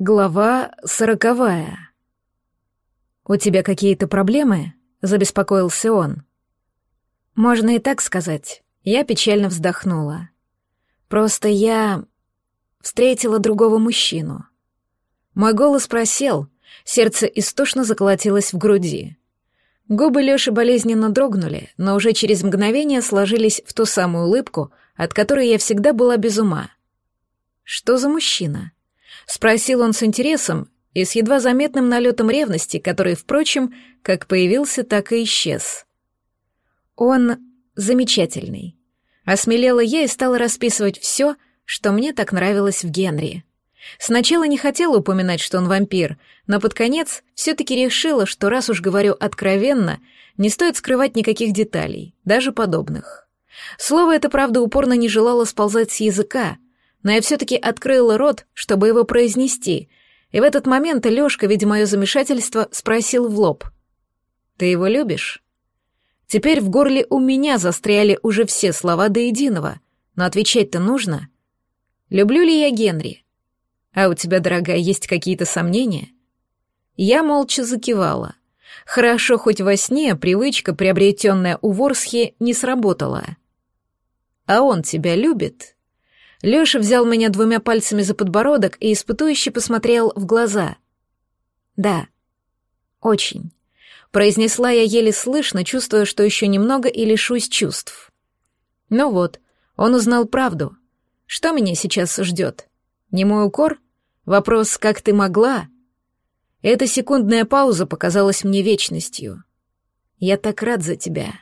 Глава сороковая. «У тебя какие-то проблемы?» — забеспокоился он. «Можно и так сказать». Я печально вздохнула. «Просто я встретила другого мужчину». Мой голос просел, сердце истошно заколотилось в груди. Губы Лёши болезненно дрогнули, но уже через мгновение сложились в ту самую улыбку, от которой я всегда была без ума. «Что за мужчина?» Спросил он с интересом и с едва заметным налетом ревности, который, впрочем, как появился, так и исчез. Он замечательный. Осмелела я и стала расписывать все, что мне так нравилось в Генри. Сначала не хотела упоминать, что он вампир, но под конец все-таки решила, что раз уж говорю откровенно, не стоит скрывать никаких деталей, даже подобных. Слово это, правда, упорно не желало сползать с языка, но я все-таки открыла рот, чтобы его произнести, и в этот момент Лешка, видя мое замешательство, спросил в лоб. «Ты его любишь?» Теперь в горле у меня застряли уже все слова до единого, но отвечать-то нужно. Люблю ли я Генри? А у тебя, дорогая, есть какие-то сомнения? Я молча закивала. Хорошо, хоть во сне привычка, приобретенная у Ворсхи, не сработала. А он тебя любит? Лёша взял меня двумя пальцами за подбородок и испытующе посмотрел в глаза. «Да, очень», — произнесла я еле слышно, чувствуя, что еще немного и лишусь чувств. Ну вот, он узнал правду. Что меня сейчас ждет? Не мой укор? Вопрос «как ты могла?» Эта секундная пауза показалась мне вечностью. «Я так рад за тебя».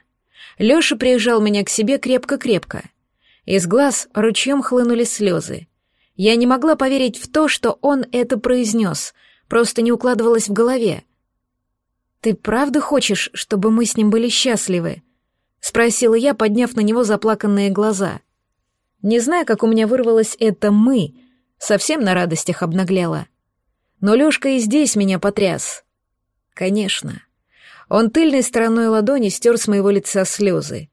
Лёша приезжал меня к себе крепко-крепко — из глаз ручьем хлынули слезы. Я не могла поверить в то, что он это произнес, просто не укладывалось в голове. «Ты правда хочешь, чтобы мы с ним были счастливы?» — спросила я, подняв на него заплаканные глаза. Не знаю, как у меня вырвалось это «мы», совсем на радостях обнагляла. Но Лёшка и здесь меня потряс. Конечно. Он тыльной стороной ладони стер с моего лица слезы.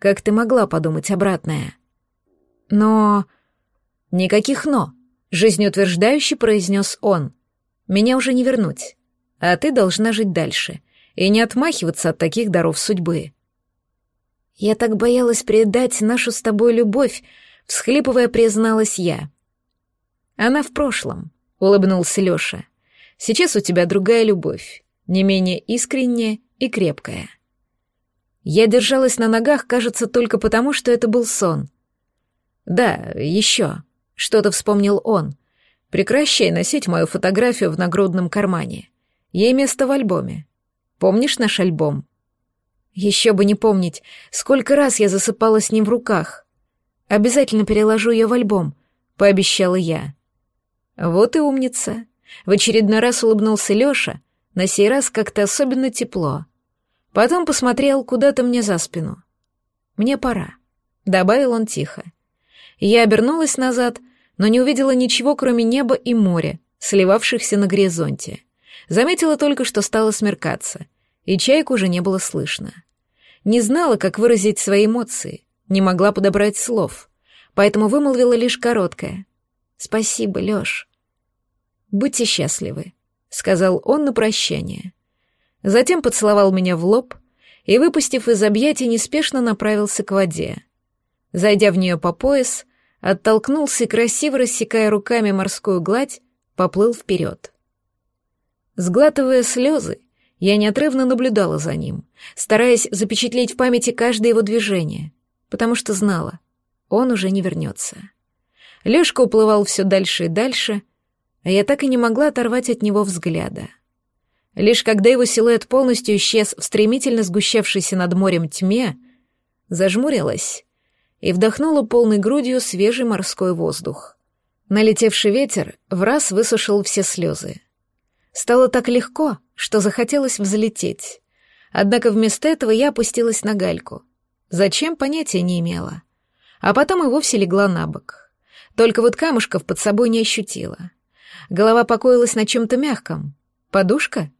Как ты могла подумать обратное?» Но... Никаких «но», — жизнеутверждающе произнес он. Меня уже не вернуть, а ты должна жить дальше и не отмахиваться от таких даров судьбы. Я так боялась предать нашу с тобой любовь, всхлипывая, призналась я. Она в прошлом, улыбнулся Лёша. Сейчас у тебя другая любовь, не менее искренняя и крепкая. Я держалась на ногах, кажется, только потому, что это был сон. «Да, еще», — что-то вспомнил он. «Прекращай носить мою фотографию в нагрудном кармане. Ей место в альбоме. Помнишь наш альбом?» Еще бы не помнить, сколько раз я засыпала с ним в руках. Обязательно переложу ее в альбом, пообещала я. Вот и умница. В очередной раз улыбнулся Леша, на сей раз как-то особенно тепло. Потом посмотрел куда-то мне за спину. Мне пора, добавил он тихо. Я обернулась назад, но не увидела ничего, кроме неба и моря, сливавшихся на горизонте. Заметила только, что стало смеркаться, и чаек уже не было слышно. Не знала, как выразить свои эмоции, не могла подобрать слов, поэтому вымолвила лишь короткое. «Спасибо, Лёш». «Будьте счастливы», — сказал он на прощание. Затем поцеловал меня в лоб и, выпустив из объятий, неспешно направился к воде. Зайдя в нее по пояс, оттолкнулся и, красиво рассекая руками морскую гладь, поплыл вперед. Сглатывая слезы, я неотрывно наблюдала за ним, стараясь запечатлеть в памяти каждое его движение, потому что знала, он уже не вернется. Лешка уплывал все дальше и дальше, а я так и не могла оторвать от него взгляда. Лишь когда его силуэт полностью исчез в стремительно сгущавшейся над морем тьме, зажмурилась и вдохнула полной грудью свежий морской воздух. Налетевший ветер в раз высушил все слезы. Стало так легко, что захотелось взлететь. Однако вместо этого я опустилась на гальку. Зачем, понятия не имела. А потом и вовсе легла на бок. Только вот камушков под собой не ощутила. Голова покоилась на чем-то мягком. Подушка?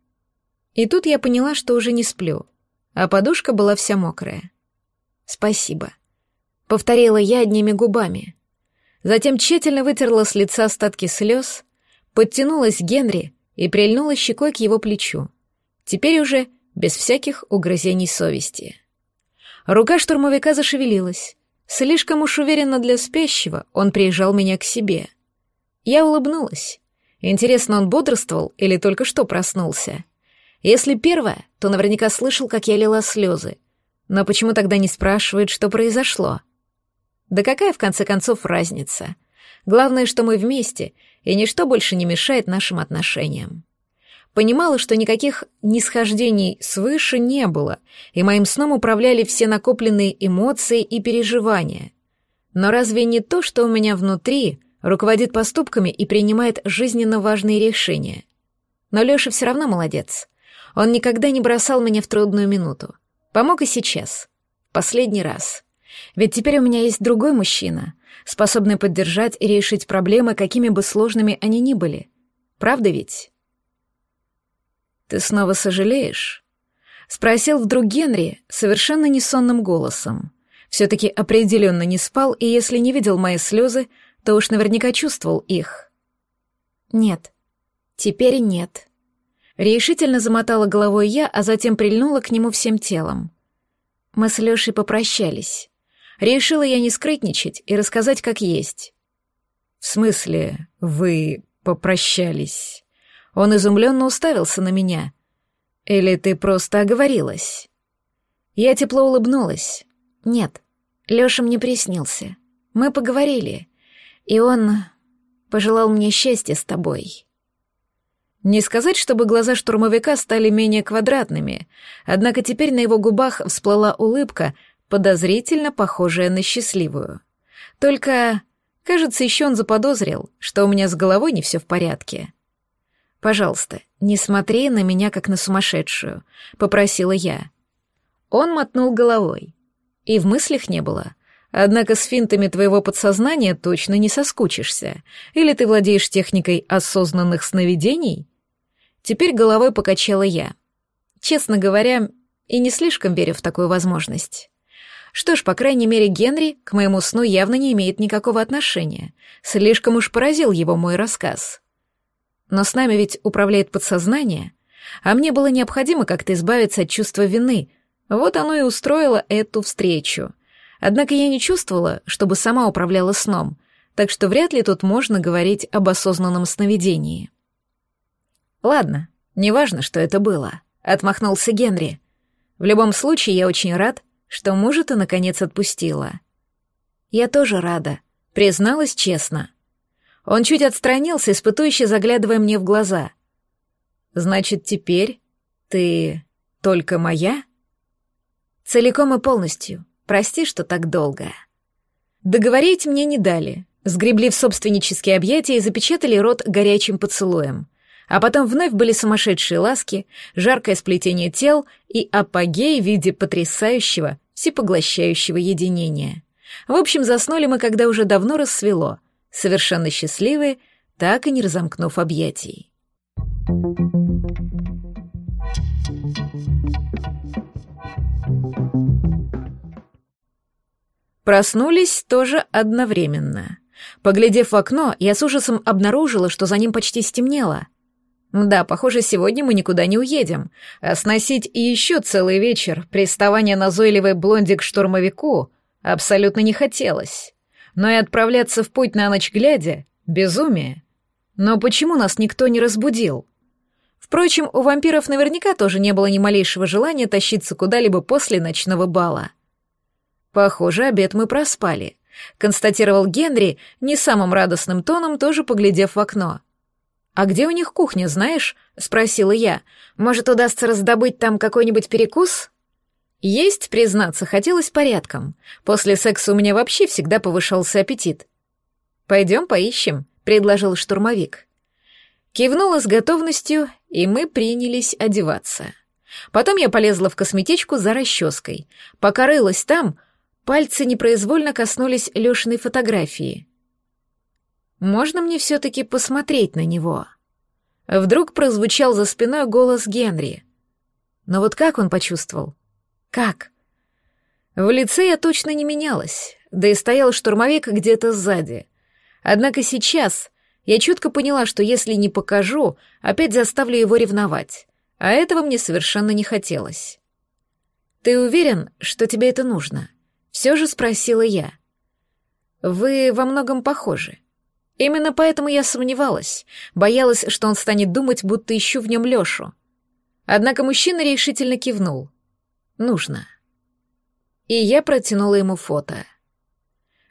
И тут я поняла, что уже не сплю, а подушка была вся мокрая. Спасибо. — повторила я одними губами. Затем тщательно вытерла с лица остатки слез, Подтянулась Генри и прильнула щекой к его плечу. Теперь уже без всяких угрызений совести. Рука штурмовика зашевелилась. Слишком уж уверенно для спящего он приезжал меня к себе. Я улыбнулась. Интересно, он бодрствовал или только что проснулся? Если первое, то наверняка слышал, как я лила слезы. Но почему тогда не спрашивает, что произошло? Да какая, в конце концов, разница? Главное, что мы вместе, и ничто больше не мешает нашим отношениям. Понимала, что никаких нисхождений свыше не было, и моим сном управляли все накопленные эмоции и переживания. Но разве не то, что у меня внутри руководит поступками и принимает жизненно важные решения? Но Лёша все равно молодец. Он никогда не бросал меня в трудную минуту. Помог и сейчас. Последний раз. Ведь теперь у меня есть другой мужчина, способный поддержать и решить проблемы, какими бы сложными они ни были. Правда ведь? «Ты снова сожалеешь?» — спросил вдруг Генри совершенно несонным голосом. Все-таки определенно не спал, и если не видел мои слезы, то уж наверняка чувствовал их. «Нет. Теперь нет». Решительно замотала головой я, а затем прильнула к нему всем телом. Мы с Лешей попрощались. Решила я не скрытничать и рассказать как есть. «В смысле, вы попрощались?» Он изумленно уставился на меня. «Или ты просто оговорилась?» Я тепло улыбнулась. «Нет, Лёша мне приснился. Мы поговорили, и он пожелал мне счастья с тобой». Не сказать, чтобы глаза штурмовика стали менее квадратными, однако теперь на его губах всплыла улыбка, подозрительно похожая на счастливую. Только, кажется, еще он заподозрил, что у меня с головой не все в порядке. «Пожалуйста, не смотри на меня, как на сумасшедшую», — попросила я. Он мотнул головой. И в мыслях не было. Однако с финтами твоего подсознания точно не соскучишься. Или ты владеешь техникой осознанных сновидений? Теперь головой покачала я. Честно говоря, и не слишком верю в такую возможность. Что ж, по крайней мере, Генри к моему сну явно не имеет никакого отношения. Слишком уж поразил его мой рассказ. Но с нами ведь управляет подсознание, а мне было необходимо как-то избавиться от чувства вины. Вот оно и устроило эту встречу. Однако я не чувствовала, чтобы сама управляла сном, так что вряд ли тут можно говорить об осознанном сновидении. Ладно, неважно, что это было, отмахнулся Генри. В любом случае, я очень рад, что мужа ты наконец отпустила. Я тоже рада, призналась честно. Он чуть отстранился, испытующе заглядывая мне в глаза. «Значит, теперь ты только моя?» «Целиком и полностью. Прости, что так долго». Договорить мне не дали. Сгребли в собственнические объятия и запечатали рот горячим поцелуем. А потом вновь были сумасшедшие ласки, жаркое сплетение тел и апогей в виде потрясающего, всепоглощающего единения. В общем, заснули мы, когда уже давно рассвело, совершенно счастливые, так и не разомкнув объятий. Проснулись тоже одновременно. Поглядев в окно, я с ужасом обнаружила, что за ним почти стемнело. Да, похоже, сегодня мы никуда не уедем, а сносить еще целый вечер приставания назойливой блонди к штурмовику абсолютно не хотелось но и отправляться в путь на ночь глядя — безумие. Но почему нас никто не разбудил? Впрочем, у вампиров наверняка тоже не было ни малейшего желания тащиться куда-либо после ночного бала. Похоже, обед мы проспали, констатировал Генри не самым радостным тоном, тоже поглядев в окно. «А где у них кухня, знаешь?» — спросила я. «Может, удастся раздобыть там какой-нибудь перекус?» Есть, признаться, хотелось порядком. После секса у меня вообще всегда повышался аппетит. «Пойдем поищем», — предложил штурмовик. Кивнула с готовностью, и мы принялись одеваться. Потом я полезла в косметичку за расческой. Пока рылась там, пальцы непроизвольно коснулись Лешиной фотографии. «Можно мне все-таки посмотреть на него?» Вдруг прозвучал за спиной голос Генри. Но вот как он почувствовал? Как? В лице я точно не менялась, да и стоял штурмовик где-то сзади. Однако сейчас Я четко поняла, что если не покажу, опять заставлю его ревновать, а этого мне совершенно не хотелось. «Ты уверен, что тебе это нужно?» — все же спросила я. «Вы во многом похожи. Именно поэтому я сомневалась, боялась, что он станет думать, будто ищу в нем Лешу. Однако мужчина решительно кивнул. «Нужно». И я протянула ему фото.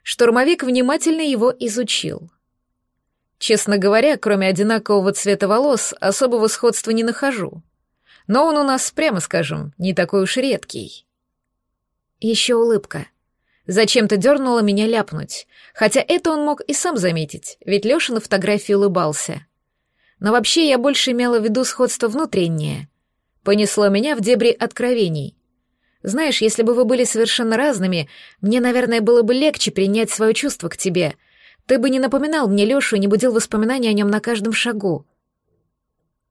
Штурмовик внимательно его изучил. Честно говоря, кроме одинакового цвета волос, особого сходства не нахожу. Но он у нас, прямо скажем, не такой уж редкий. Еще улыбка. Зачем-то дернула меня ляпнуть, хотя это он мог и сам заметить, ведь Леша на фотографии улыбался. Но вообще я больше имела в виду сходство внутреннее. Понесло меня в дебри откровений. Знаешь, если бы вы были совершенно разными, мне, наверное, было бы легче принять свое чувство к тебе. Ты бы не напоминал мне Лешу и не будил воспоминания о нем на каждом шагу.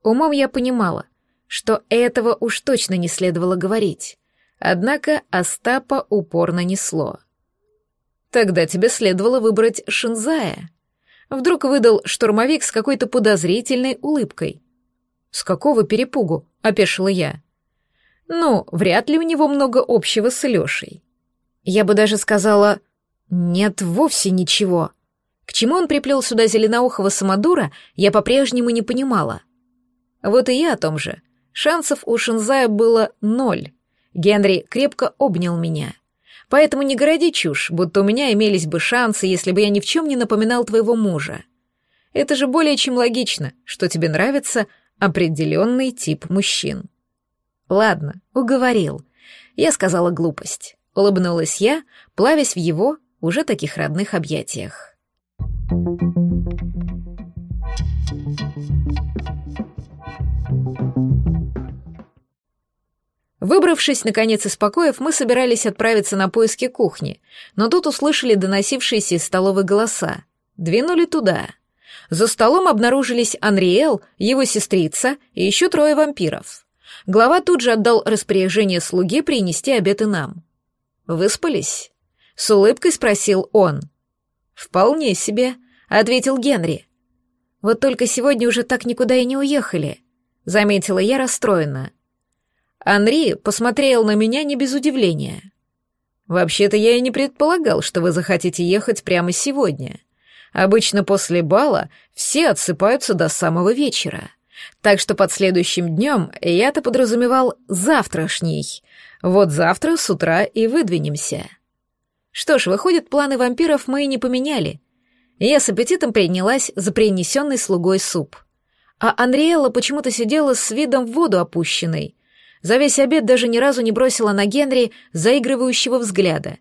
Умом я понимала, что этого уж точно не следовало говорить. Однако Остапа упорно несло. Тогда тебе следовало выбрать Шинзая. Вдруг выдал штурмовик с какой-то подозрительной улыбкой. «С какого перепугу?» — опешила я. «Ну, вряд ли у него много общего с Лешей». Я бы даже сказала, нет вовсе ничего. К чему он приплел сюда зеленоухого самодура, я по-прежнему не понимала. Вот и я о том же. Шансов у Шинзая было ноль. Генри крепко обнял меня. Поэтому не городи чушь, будто у меня имелись бы шансы, если бы я ни в чем не напоминал твоего мужа. Это же более чем логично, что тебе нравится определенный тип мужчин. Ладно, уговорил. Я сказала глупость. Улыбнулась я, плавясь в его уже таких родных объятиях. Выбравшись, наконец, из покоев, мы собирались отправиться на поиски кухни, но тут услышали доносившиеся из столовой голоса. Двинули туда. За столом обнаружились Анриэл, его сестрица и еще трое вампиров. Глава тут же отдал распоряжение слуге принести обед и нам. «Выспались?» — с улыбкой спросил он. «Вполне себе», — ответил Генри. «Вот только сегодня уже так никуда и не уехали», — заметила я расстроенно. Анри посмотрел на меня не без удивления. «Вообще-то я и не предполагал, что вы захотите ехать прямо сегодня. Обычно после бала все отсыпаются до самого вечера. Так что под следующим днем я-то подразумевал завтрашний. Вот завтра с утра и выдвинемся». Что ж, выходит, планы вампиров мы и не поменяли. Я с аппетитом принялась за принесенный слугой суп. А Андриэлла почему-то сидела с видом в воду опущенной — за весь обед даже ни разу не бросила на Генри заигрывающего взгляда.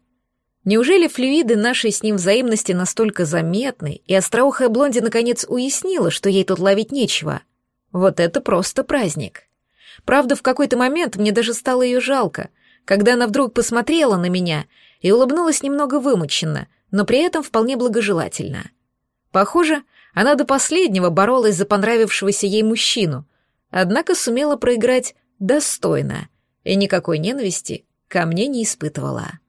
Неужели флюиды нашей с ним взаимности настолько заметны, и остроухая блонди наконец уяснила, что ей тут ловить нечего? Вот это просто праздник. Правда, в какой-то момент мне даже стало ее жалко, когда она вдруг посмотрела на меня и улыбнулась немного вымученно, но при этом вполне благожелательно. Похоже, она до последнего боролась за понравившегося ей мужчину, однако сумела проиграть достойно и никакой ненависти ко мне не испытывала.